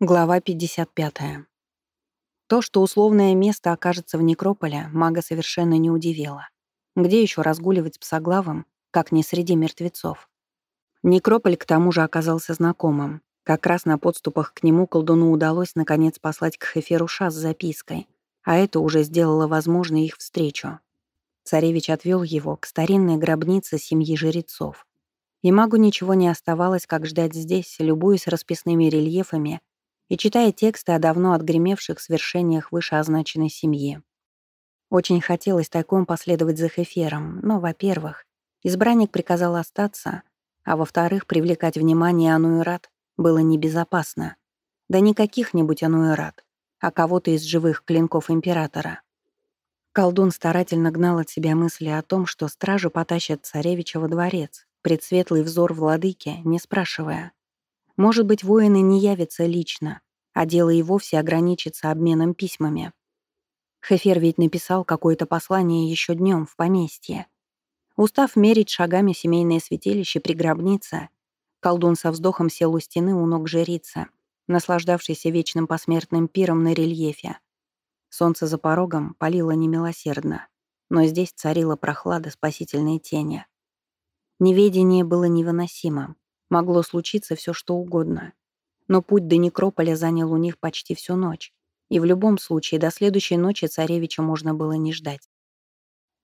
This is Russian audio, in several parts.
Глава 55. То, что условное место окажется в некрополе, мага совершенно не удивило. Где еще разгуливать с псоглавом, как не среди мертвецов? Некрополь к тому же оказался знакомым. Как раз на подступах к нему колдуну удалось наконец послать к Хеферу Ша с запиской, а это уже сделало возможной их встречу. Царевич отвел его к старинной гробнице семьи жрецов. И магу ничего не оставалось, как ждать здесь, любуясь расписными рельефами и читая тексты о давно отгремевших свершениях вышеозначенной семьи. Очень хотелось тайком последовать за Хефером, но, во-первых, избранник приказал остаться, а во-вторых, привлекать внимание Ануэрат было небезопасно. Да не каких-нибудь Ануэрат, а кого-то из живых клинков Императора. Колдун старательно гнал от себя мысли о том, что стражи потащат царевича во дворец, предсветлый взор владыки, не спрашивая. Может быть, воины не явятся лично, а дело и вовсе ограничится обменом письмами. Хефер ведь написал какое-то послание еще днем в поместье. Устав мерить шагами семейное святилище при гробнице, колдун со вздохом сел у стены у ног жрицы, наслаждавшийся вечным посмертным пиром на рельефе. Солнце за порогом палило немилосердно, но здесь царила прохлада спасительной тени. Неведение было невыносимо. Могло случиться все что угодно. Но путь до некрополя занял у них почти всю ночь. И в любом случае до следующей ночи царевича можно было не ждать.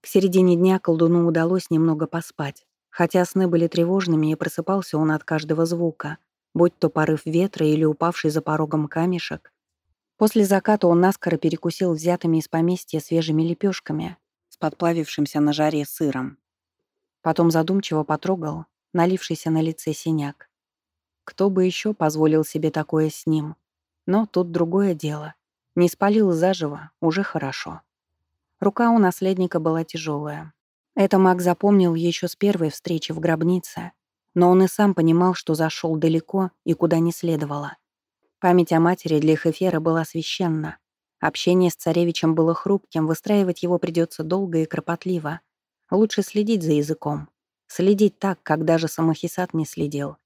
К середине дня колдуну удалось немного поспать. Хотя сны были тревожными, и просыпался он от каждого звука, будь то порыв ветра или упавший за порогом камешек. После заката он наскоро перекусил взятыми из поместья свежими лепешками с подплавившимся на жаре сыром. Потом задумчиво потрогал налившийся на лице синяк. Кто бы еще позволил себе такое с ним? Но тут другое дело. Не спалил заживо, уже хорошо. Рука у наследника была тяжелая. Это маг запомнил еще с первой встречи в гробнице, но он и сам понимал, что зашел далеко и куда не следовало. Память о матери для Хефера была священна. Общение с царевичем было хрупким, выстраивать его придется долго и кропотливо. Лучше следить за языком. Следить так, как даже самохисат не следил.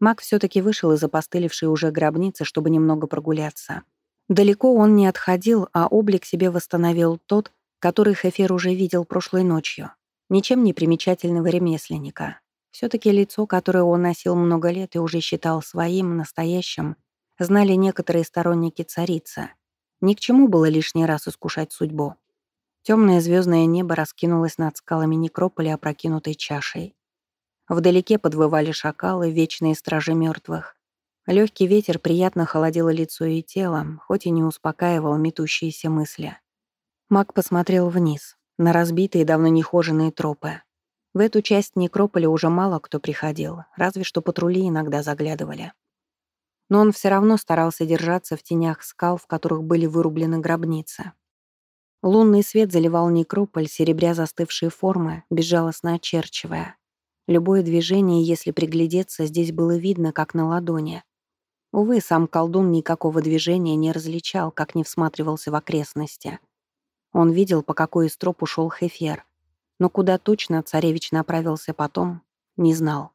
Маг все-таки вышел из опостылевшей уже гробницы, чтобы немного прогуляться. Далеко он не отходил, а облик себе восстановил тот, который Хефер уже видел прошлой ночью. Ничем не примечательного ремесленника. Все-таки лицо, которое он носил много лет и уже считал своим, настоящим, знали некоторые сторонники царицы. Ни к чему было лишний раз искушать судьбу. Темное звездное небо раскинулось над скалами некрополя опрокинутой чашей. Вдалеке подвывали шакалы, вечные стражи мертвых. Легкий ветер приятно холодил лицо и тело, хоть и не успокаивал метущиеся мысли. Маг посмотрел вниз, на разбитые, давно нехоженные тропы. В эту часть некрополя уже мало кто приходил, разве что патрули иногда заглядывали. Но он все равно старался держаться в тенях скал, в которых были вырублены гробницы. Лунный свет заливал некрополь, серебря застывшие формы, безжалостно очерчивая. Любое движение, если приглядеться, здесь было видно, как на ладони. Увы, сам колдун никакого движения не различал, как не всматривался в окрестности. Он видел, по какой из троп ушел Хефер, но куда точно царевич направился потом, не знал.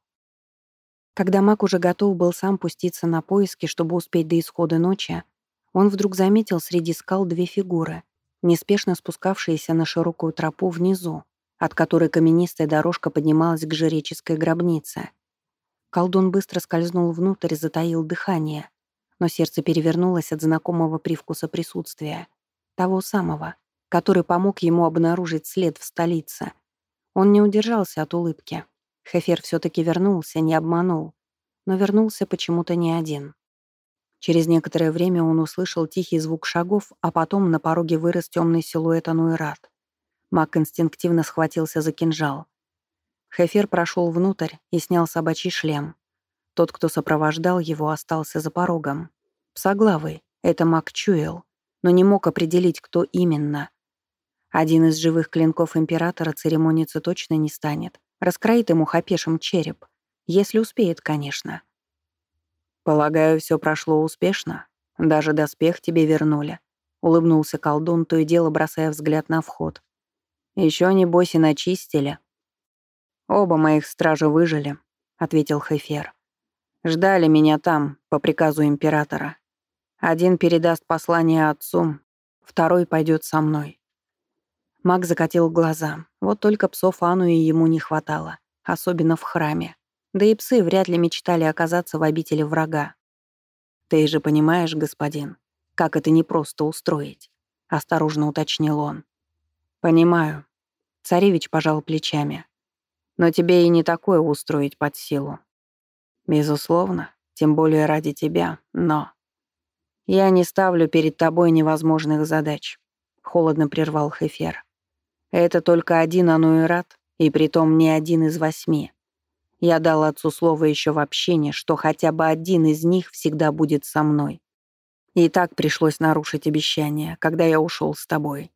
Когда маг уже готов был сам пуститься на поиски, чтобы успеть до исхода ночи, он вдруг заметил среди скал две фигуры — неспешно спускавшиеся на широкую тропу внизу, от которой каменистая дорожка поднималась к жреческой гробнице. Колдун быстро скользнул внутрь и затаил дыхание, но сердце перевернулось от знакомого привкуса присутствия, того самого, который помог ему обнаружить след в столице. Он не удержался от улыбки. Хефер все-таки вернулся, не обманул, но вернулся почему-то не один. Через некоторое время он услышал тихий звук шагов, а потом на пороге вырос темный силуэт Ануэрат. Мак инстинктивно схватился за кинжал. Хефер прошел внутрь и снял собачий шлем. Тот, кто сопровождал его, остался за порогом. Псоглавый, это Мак чуял, но не мог определить, кто именно. Один из живых клинков Императора церемониться точно не станет. Раскроит ему хапешем череп. Если успеет, конечно. «Полагаю, все прошло успешно. Даже доспех тебе вернули», — улыбнулся колдун, то и дело бросая взгляд на вход. «Еще, небось, и начистили». «Оба моих стража выжили», — ответил Хефер. Ждали меня там, по приказу императора. Один передаст послание отцу, второй пойдет со мной. Маг закатил глаза. Вот только псов Ану и ему не хватало, особенно в храме. Да и псы вряд ли мечтали оказаться в обители врага. «Ты же понимаешь, господин, как это непросто устроить», — осторожно уточнил он. «Понимаю». Царевич пожал плечами. «Но тебе и не такое устроить под силу. Безусловно, тем более ради тебя, но... Я не ставлю перед тобой невозможных задач, холодно прервал Хефер. Это только один ануэрат, и притом не один из восьми. Я дал отцу слово еще в общении, что хотя бы один из них всегда будет со мной. И так пришлось нарушить обещание, когда я ушел с тобой.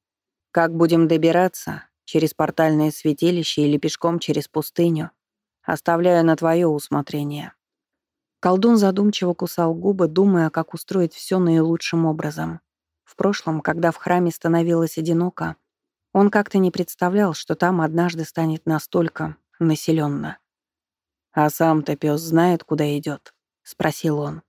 Как будем добираться? Через портальное святилище или пешком через пустыню? Оставляю на твое усмотрение. Колдун задумчиво кусал губы, думая, как устроить все наилучшим образом. В прошлом, когда в храме становилось одиноко, он как-то не представлял, что там однажды станет настолько населенно. «А сам-то пес знает, куда идет?» — спросил он.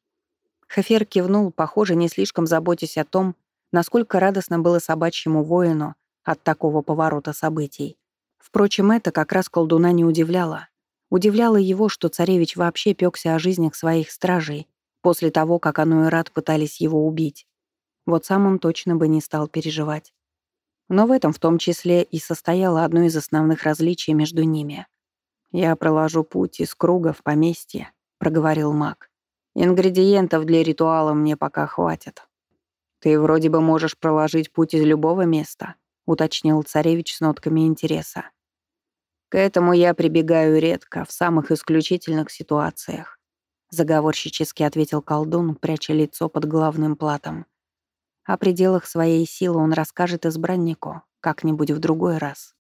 Хефер кивнул, похоже, не слишком заботясь о том, насколько радостно было собачьему воину от такого поворота событий. Впрочем, это как раз колдуна не удивляло. Удивляло его, что царевич вообще пёкся о жизнях своих стражей после того, как Ануэрат пытались его убить. Вот сам он точно бы не стал переживать. Но в этом в том числе и состояло одно из основных различий между ними. «Я проложу путь из круга в поместье», — проговорил маг. «Ингредиентов для ритуала мне пока хватит». «Ты вроде бы можешь проложить путь из любого места», — уточнил царевич с нотками интереса. К этому я прибегаю редко, в самых исключительных ситуациях. Заговорщически ответил колдун, пряча лицо под главным платом. О пределах своей силы он расскажет избраннику как-нибудь в другой раз.